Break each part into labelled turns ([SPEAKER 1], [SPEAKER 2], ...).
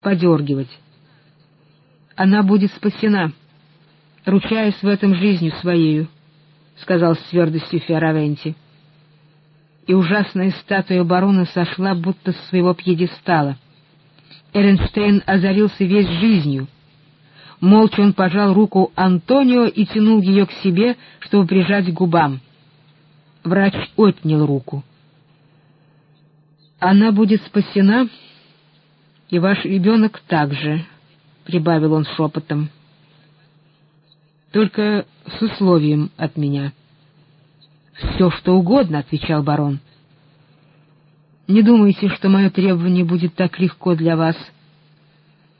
[SPEAKER 1] подергивать. Она будет спасена. Ручаюсь в этом жизнью своею, — сказал с твердостью Фиоравенти. И ужасная статуя барона сошла будто с своего пьедестала. Эренштейн озарился весь жизнью. Молча он пожал руку Антонио и тянул ее к себе, чтобы прижать к губам. Врач отнял руку. «Она будет спасена, и ваш ребенок также», — прибавил он шепотом. «Только с условием от меня». «Все, что угодно», — отвечал барон. «Не думайте, что мое требование будет так легко для вас.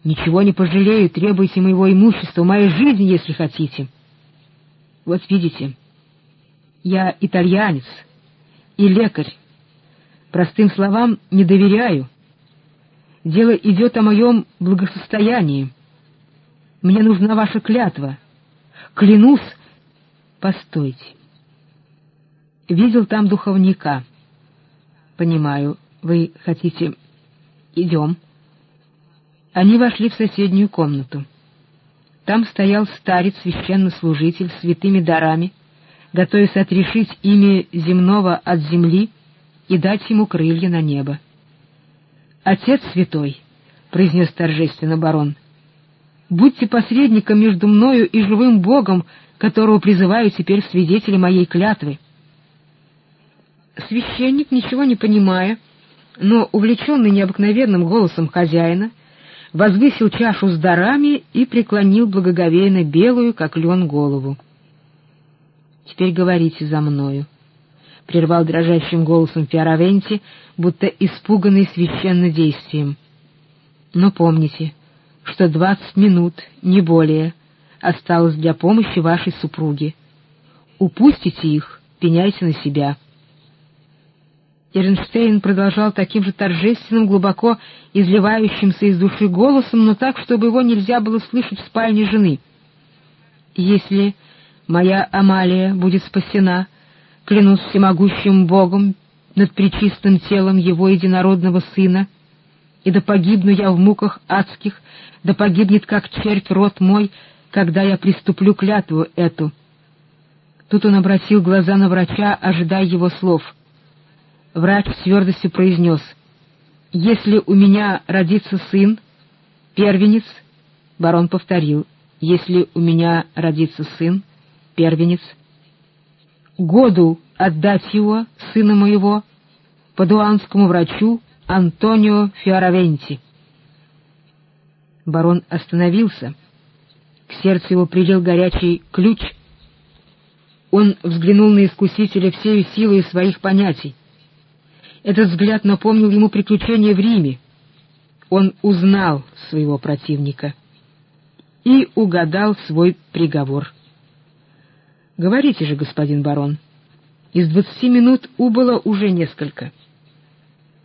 [SPEAKER 1] Ничего не пожалею, требуйте моего имущества, моей жизни, если хотите. Вот видите, я итальянец и лекарь. Простым словам не доверяю. Дело идет о моем благосостоянии. Мне нужна ваша клятва. Клянусь... Постойте. Видел там духовника. Понимаю, вы хотите... Идем. Они вошли в соседнюю комнату. Там стоял старец, священнослужитель, святыми дарами, готовясь отрешить имя земного от земли и дать ему крылья на небо. «Отец святой», — произнес торжественно барон, — «будьте посредником между мною и живым Богом, которого призываю теперь свидетели моей клятвы». Священник, ничего не понимая, но увлеченный необыкновенным голосом хозяина, возвысил чашу с дарами и преклонил благоговейно белую, как лен, голову. «Теперь говорите за мною», — прервал дрожащим голосом Фиоравенти, будто испуганный священнодействием. «Но помните, что двадцать минут, не более, осталось для помощи вашей супруге. Упустите их, пеняйте на себя». Эрнштейн продолжал таким же торжественным, глубоко изливающимся из души голосом, но так, чтобы его нельзя было слышать в спальне жены. «Если моя Амалия будет спасена, клянусь всемогущим Богом над причистым телом его единородного сына, и да погибну я в муках адских, да погибнет как червь рот мой, когда я приступлю клятву эту». Тут он обратил глаза на врача, ожидая его слов — Врач с твердостью произнес, «Если у меня родится сын, первенец...» Барон повторил, «Если у меня родится сын, первенец...» «Году отдать его, сына моего, падуанскому врачу Антонио Фиоравенти». Барон остановился. К сердцу его прилил горячий ключ. Он взглянул на искусителя всею силой своих понятий. Этот взгляд напомнил ему приключения в Риме. Он узнал своего противника и угадал свой приговор. «Говорите же, господин барон, из двадцати минут убыло уже несколько».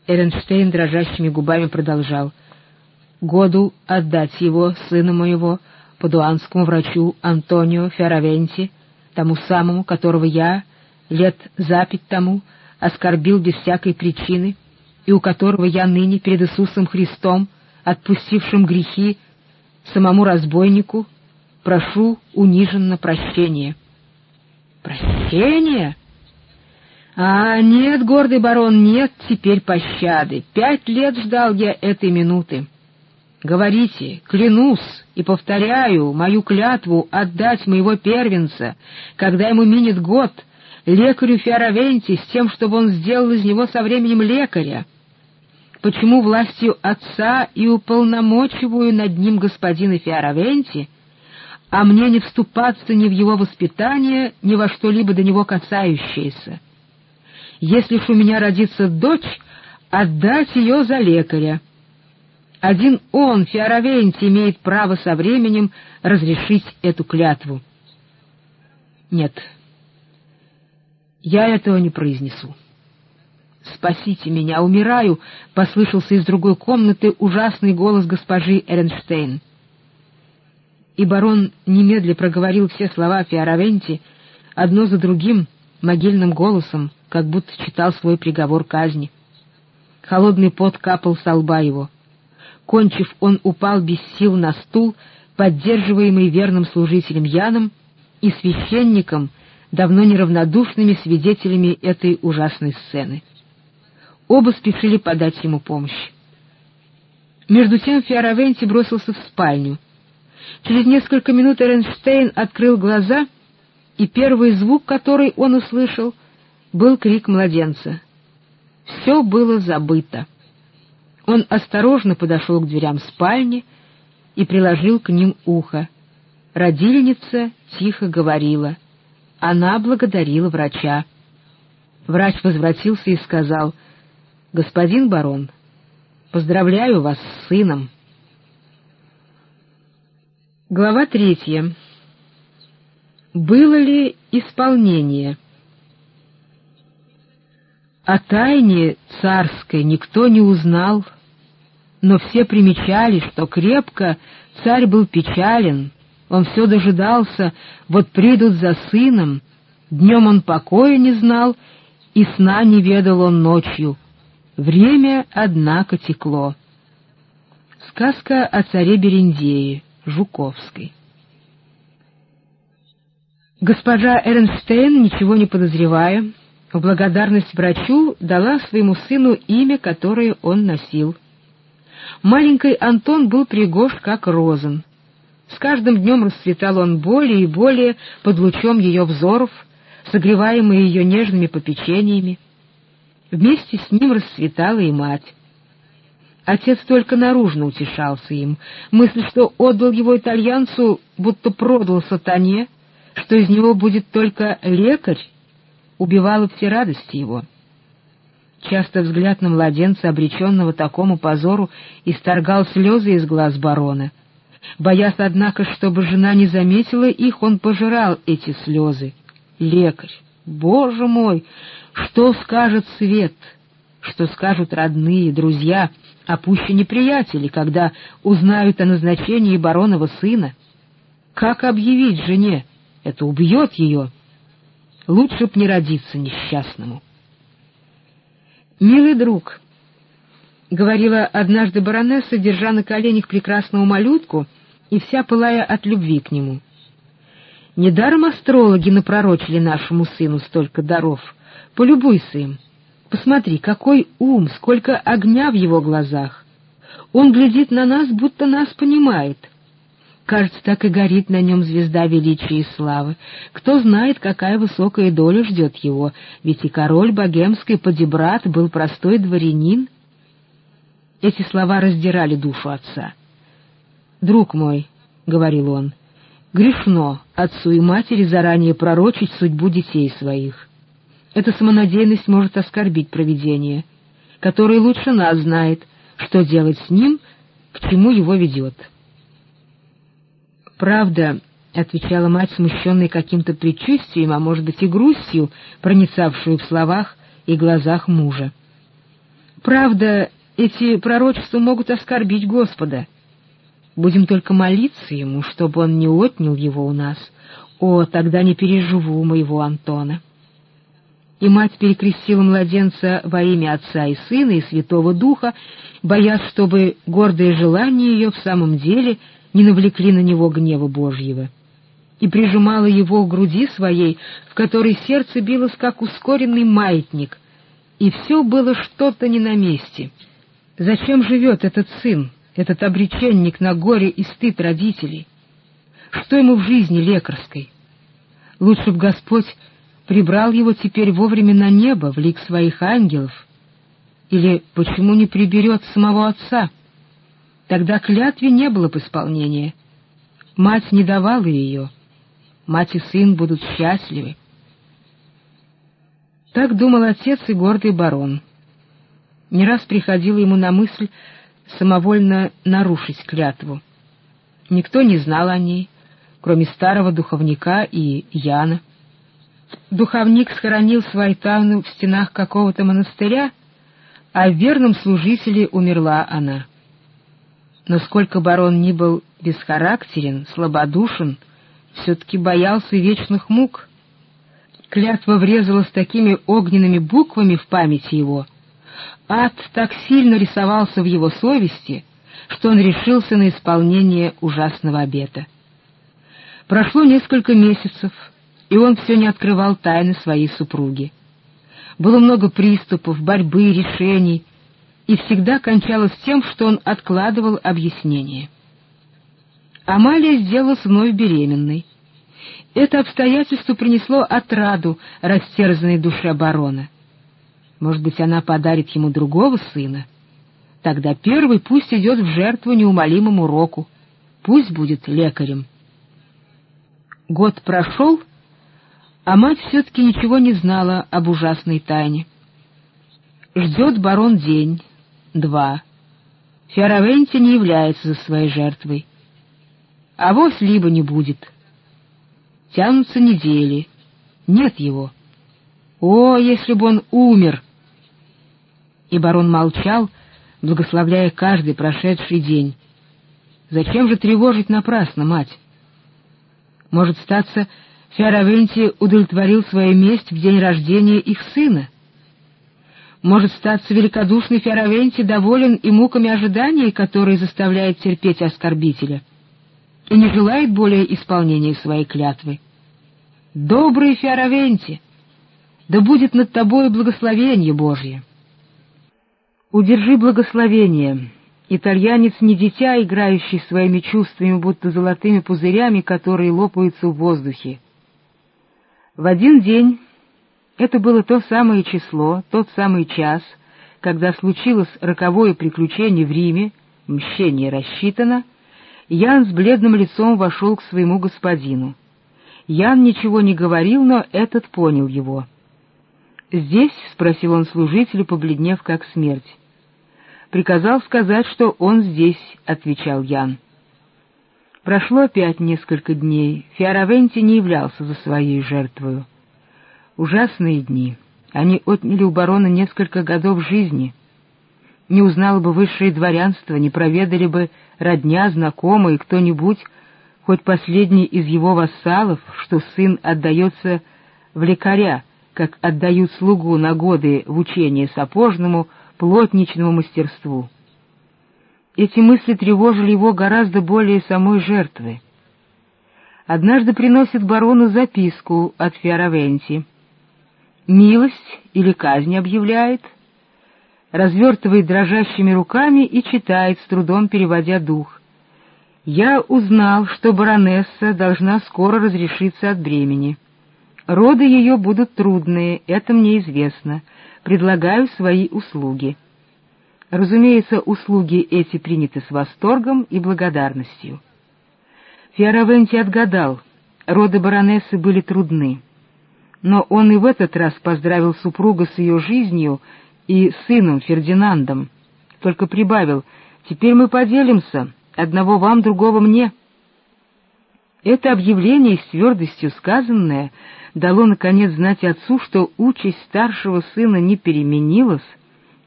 [SPEAKER 1] Эренштейн дрожащими губами продолжал. «Году отдать его, сына моего, падуанскому врачу Антонио Ферравенти, тому самому, которого я, лет запять тому, оскорбил без всякой причины, и у которого я ныне перед Иисусом Христом, отпустившим грехи, самому разбойнику, прошу униженно прощения. Прощение? А, нет, гордый барон, нет теперь пощады. Пять лет ждал я этой минуты. Говорите, клянусь и повторяю мою клятву отдать моего первенца, когда ему минет год — лекарю Фиоравенти с тем, чтобы он сделал из него со временем лекаря? Почему властью отца и уполномочиваю над ним господина Фиоравенти, а мне не вступаться ни в его воспитание, ни во что-либо до него касающееся? Если ж у меня родится дочь, отдать ее за лекаря. Один он, Фиоравенти, имеет право со временем разрешить эту клятву. Нет, я этого не произнесу. «Спасите меня, умираю!» — послышался из другой комнаты ужасный голос госпожи Эренштейн. И барон немедля проговорил все слова Фиоравенти одно за другим могильным голосом, как будто читал свой приговор казни. Холодный пот капал со лба его. Кончив, он упал без сил на стул, поддерживаемый верным служителем Яном и священником, давно неравнодушными свидетелями этой ужасной сцены. Оба спешили подать ему помощь. Между тем Фиоравенти бросился в спальню. Через несколько минут Эренштейн открыл глаза, и первый звук, который он услышал, был крик младенца. Все было забыто. Он осторожно подошел к дверям спальни и приложил к ним ухо. Родильница тихо говорила. Она благодарила врача. Врач возвратился и сказал, «Господин барон, поздравляю вас с сыном». Глава третья. Было ли исполнение? О тайне царской никто не узнал, но все примечали, что крепко царь был печален, он все дожидался, вот придут за сыном, днем он покоя не знал, и сна не ведал он ночью. Время, однако, текло. Сказка о царе Берендее, Жуковской. Госпожа Эрнштейн, ничего не подозревая, в благодарность врачу дала своему сыну имя, которое он носил. Маленький Антон был пригож, как розен. С каждым днем расцветал он более и более под лучом ее взоров, согреваемый ее нежными попечениями. Вместе с ним расцветала и мать. Отец только наружно утешался им, мысль, что отдал его итальянцу, будто продал сатане, что из него будет только лекарь, убивала все радости его. Часто взгляд на младенца, обреченного такому позору, исторгал слезы из глаз барона. Боясь, однако, чтобы жена не заметила их, он пожирал эти слезы. Лекарь! Боже мой! Что скажет свет? Что скажут родные, друзья, а пуще неприятели, когда узнают о назначении баронова сына? Как объявить жене? Это убьет ее. Лучше б не родиться несчастному. «Милый друг», — говорила однажды баронесса, держа на коленях прекрасную малютку и вся пылая от любви к нему. «Недаром астрологи напророчили нашему сыну столько даров. Полюбуйся им. Посмотри, какой ум, сколько огня в его глазах. Он глядит на нас, будто нас понимает». Кажется, так и горит на нем звезда величия и славы. Кто знает, какая высокая доля ждет его, ведь и король богемский Подебрат был простой дворянин. Эти слова раздирали душу отца. «Друг мой», — говорил он, — «грешно отцу и матери заранее пророчить судьбу детей своих. Эта самонадеянность может оскорбить провидение, которое лучше нас знает, что делать с ним, к чему его ведет». «Правда», — отвечала мать, смущенная каким-то предчувствием, а может быть и грустью, проницавшую в словах и глазах мужа. «Правда, эти пророчества могут оскорбить Господа. Будем только молиться Ему, чтобы Он не отнял его у нас. О, тогда не переживу моего Антона». И мать перекрестила младенца во имя Отца и Сына и Святого Духа, боясь, чтобы гордое желание ее в самом деле — не навлекли на него гнева Божьего, и прижимала его к груди своей, в которой сердце билось, как ускоренный маятник, и все было что-то не на месте. Зачем живет этот сын, этот обреченник на горе и стыд родителей? Что ему в жизни лекарской? Лучше б Господь прибрал его теперь вовремя на небо, в лик своих ангелов. Или почему не приберет самого отца — Тогда клятве не было бы исполнения. Мать не давала ее. Мать и сын будут счастливы. Так думал отец и гордый барон. Не раз приходило ему на мысль самовольно нарушить клятву. Никто не знал о ней, кроме старого духовника и Яна. Духовник схоронил свои тайну в стенах какого-то монастыря, а в верном служителе умерла она. Но сколько барон ни был бесхарактерен, слабодушен, все-таки боялся вечных мук. Клятва врезалась такими огненными буквами в памяти его. Ад так сильно рисовался в его совести, что он решился на исполнение ужасного обета. Прошло несколько месяцев, и он все не открывал тайны своей супруги. Было много приступов, борьбы, решений, и всегда кончалось тем, что он откладывал объяснение. Амалия сделалась вновь беременной. Это обстоятельство принесло отраду растерзанной душе барона. Может быть, она подарит ему другого сына? Тогда первый пусть идет в жертву неумолимому року, пусть будет лекарем. Год прошел, а мать все-таки ничего не знала об ужасной тайне. Ждет барон день, два. Фиоравенти не является за своей жертвой. А вось либо не будет. Тянутся недели. Нет его. О, если бы он умер! И барон молчал, благословляя каждый прошедший день. Зачем же тревожить напрасно, мать? Может, статься, Фиоравенти удовлетворил свою месть в день рождения их сына? Может, статься великодушный Фиоравенти доволен и муками ожидания, которые заставляет терпеть оскорбителя, и не желает более исполнения своей клятвы? Добрый Фиоравенти! Да будет над тобой благословение Божье! Удержи благословение, Итальянец не дитя, играющий своими чувствами, будто золотыми пузырями, которые лопаются в воздухе. В один день, это было то самое число, тот самый час, когда случилось роковое приключение в Риме, мщение рассчитано, Ян с бледным лицом вошел к своему господину. Ян ничего не говорил, но этот понял его. «Здесь?» — спросил он служителя, побледнев как смерть приказал сказать, что он здесь, — отвечал Ян. Прошло опять несколько дней, Фиаравенти не являлся за своей жертвою. Ужасные дни. Они отняли у барона несколько годов жизни. Не узнало бы высшее дворянство, не проведали бы родня, знакомые, кто-нибудь, хоть последний из его вассалов, что сын отдается в лекаря, как отдают слугу на годы в учение сапожному, плотничному мастерству. Эти мысли тревожили его гораздо более самой жертвы. Однажды приносит барону записку от Фиоравенти. Милость или казнь объявляет, развертывает дрожащими руками и читает, с трудом переводя дух. «Я узнал, что баронесса должна скоро разрешиться от бремени. Роды ее будут трудные, это мне известно предлагаю свои услуги. Разумеется, услуги эти приняты с восторгом и благодарностью. Фиоравенти отгадал, роды баронессы были трудны. Но он и в этот раз поздравил супруга с ее жизнью и сыном Фердинандом, только прибавил «Теперь мы поделимся, одного вам, другого мне». Это объявление с твердостью сказанное дало, наконец, знать отцу, что участь старшего сына не переменилась,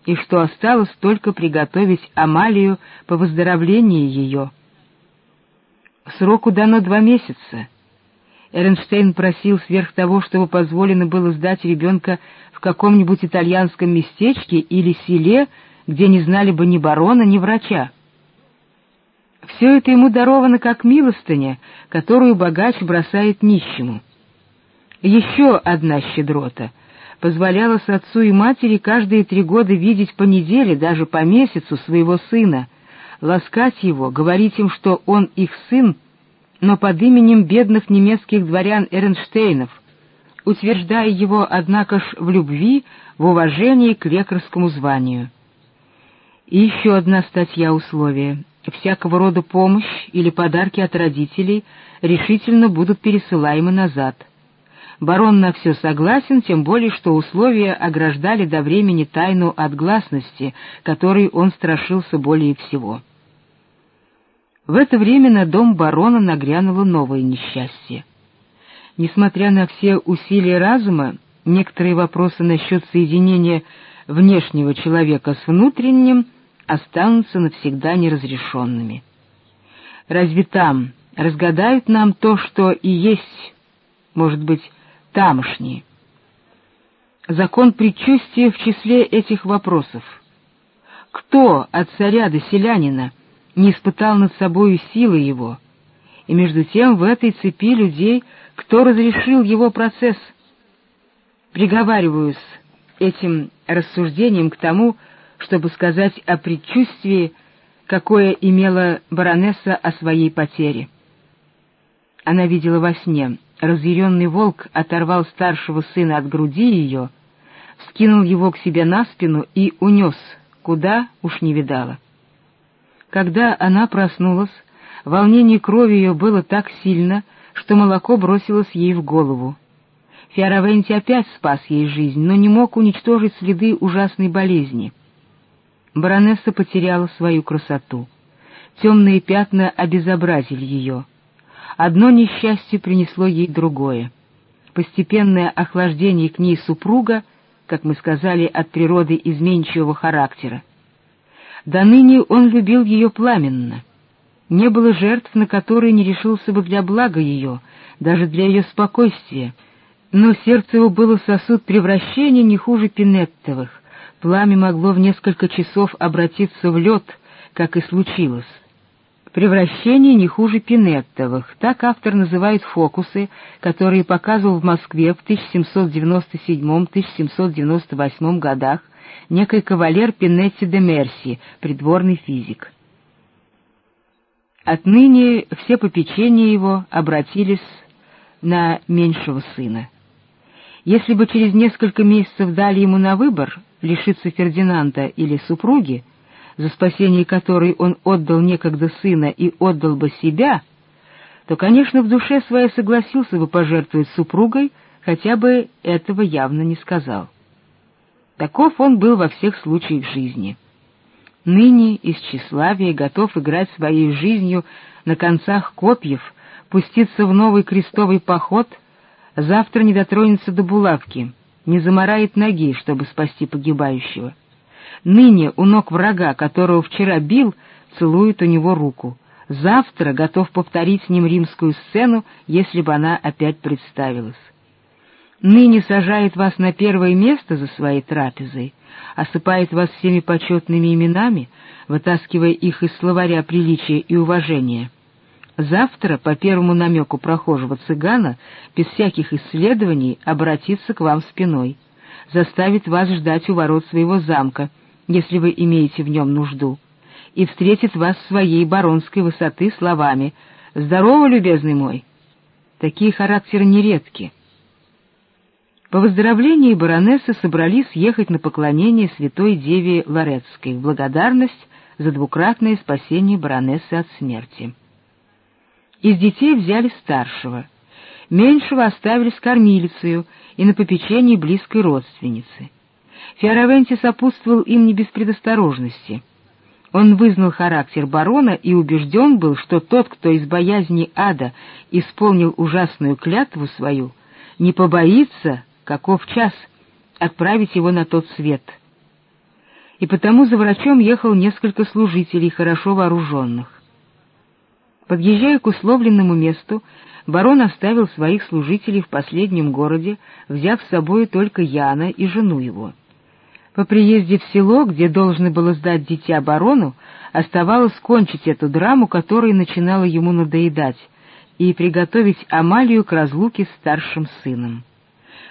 [SPEAKER 1] и что осталось только приготовить Амалию по выздоровлении ее. Сроку дано два месяца. Эрнштейн просил сверх того, чтобы позволено было сдать ребенка в каком-нибудь итальянском местечке или селе, где не знали бы ни барона, ни врача. Все это ему даровано как милостыня, которую богач бросает нищему. Еще одна щедрота позволяла отцу и матери каждые три года видеть по неделе, даже по месяцу своего сына, ласкать его, говорить им, что он их сын, но под именем бедных немецких дворян Эрнштейнов, утверждая его, однако ж, в любви, в уважении к лекарскому званию. И еще одна статья условия всякого рода помощь или подарки от родителей решительно будут пересылаемы назад. Барон на все согласен, тем более, что условия ограждали до времени тайну от гласности, которой он страшился более всего. В это время на дом барона нагрянуло новое несчастье. Несмотря на все усилия разума, некоторые вопросы насчет соединения внешнего человека с внутренним — останутся навсегда неразрешенными. Разве там разгадают нам то, что и есть, может быть, тамошние? Закон предчувствия в числе этих вопросов. Кто от царя до селянина не испытал над собою силы его, и между тем в этой цепи людей, кто разрешил его процесс. Приговариваюсь этим рассуждением к тому, чтобы сказать о предчувствии, какое имела баронесса о своей потере. Она видела во сне, разъяренный волк оторвал старшего сына от груди ее, скинул его к себе на спину и унес, куда уж не видала. Когда она проснулась, волнение крови ее было так сильно, что молоко бросилось ей в голову. Фиаравенти опять спас ей жизнь, но не мог уничтожить следы ужасной болезни. Баронесса потеряла свою красоту. Темные пятна обезобразили ее. Одно несчастье принесло ей другое. Постепенное охлаждение к ней супруга, как мы сказали, от природы изменчивого характера. До ныне он любил ее пламенно. Не было жертв, на которые не решился бы для блага ее, даже для ее спокойствия. Но сердце его было сосуд превращения не хуже Пинеттовых. Пламя могло в несколько часов обратиться в лед, как и случилось. Превращение не хуже Пинеттовых. Так автор называет фокусы, которые показывал в Москве в 1797-1798 годах некий кавалер Пинетти де Мерси, придворный физик. Отныне все попечения его обратились на меньшего сына. Если бы через несколько месяцев дали ему на выбор лишиться Фердинанда или супруги, за спасение которой он отдал некогда сына и отдал бы себя, то, конечно, в душе своей согласился бы пожертвовать супругой, хотя бы этого явно не сказал. Таков он был во всех случаях жизни. Ныне из тщеславия готов играть своей жизнью на концах копьев, пуститься в новый крестовый поход, завтра не дотронется до булавки, не заморает ноги, чтобы спасти погибающего. Ныне у ног врага, которого вчера бил, целует у него руку. Завтра готов повторить с ним римскую сцену, если бы она опять представилась ныне сажает вас на первое место за своей трапезой, осыпает вас всеми почетными именами, вытаскивая их из словаря приличия и уважения. Завтра, по первому намеку прохожего цыгана, без всяких исследований, обратится к вам спиной, заставит вас ждать у ворот своего замка, если вы имеете в нем нужду, и встретит вас с своей баронской высоты словами «Здорово, любезный мой!» Такие характеры нередки — по выздоровлении баронессы собрались ехать на поклонение святой деве Лорецкой в благодарность за двукратное спасение баронессы от смерти. Из детей взяли старшего, меньшего оставили с кормилицею и на попечении близкой родственницы. Фиоравенти сопутствовал им не без предосторожности. Он вызнал характер барона и убежден был, что тот, кто из боязни ада исполнил ужасную клятву свою, не побоится каков час, отправить его на тот свет. И потому за врачом ехал несколько служителей, хорошо вооруженных. Подъезжая к условленному месту, барон оставил своих служителей в последнем городе, взяв с собой только Яна и жену его. По приезде в село, где должно было сдать дитя барону, оставалось кончить эту драму, которая начинала ему надоедать, и приготовить Амалию к разлуке с старшим сыном.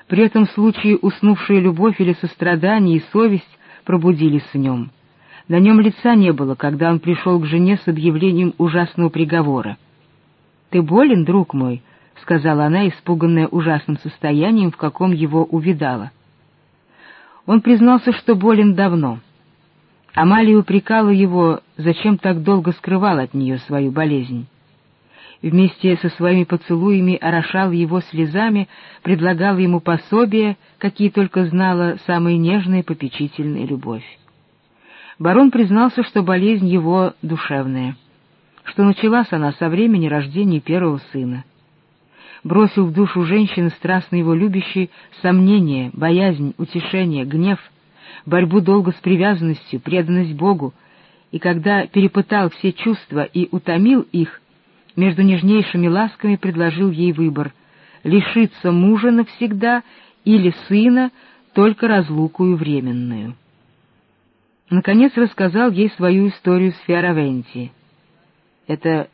[SPEAKER 1] При этом случае уснувшая любовь или сострадание и совесть пробудились в нем. На нем лица не было, когда он пришел к жене с объявлением ужасного приговора. «Ты болен, друг мой?» — сказала она, испуганная ужасным состоянием, в каком его увидала. Он признался, что болен давно. Амалия упрекала его, зачем так долго скрывал от нее свою болезнь вместе со своими поцелуями орошал его слезами, предлагал ему пособия, какие только знала самая нежная попечительная любовь. Барон признался, что болезнь его душевная, что началась она со времени рождения первого сына. Бросил в душу женщины, страстно его любящей, сомнение, боязнь, утешение, гнев, борьбу долго с привязанностью, преданность Богу, и когда перепытал все чувства и утомил их, между нежнейшими ласками предложил ей выбор — лишиться мужа навсегда или сына, только разлукую временную наконец рассказал ей свою историю с Фиаравенти. Это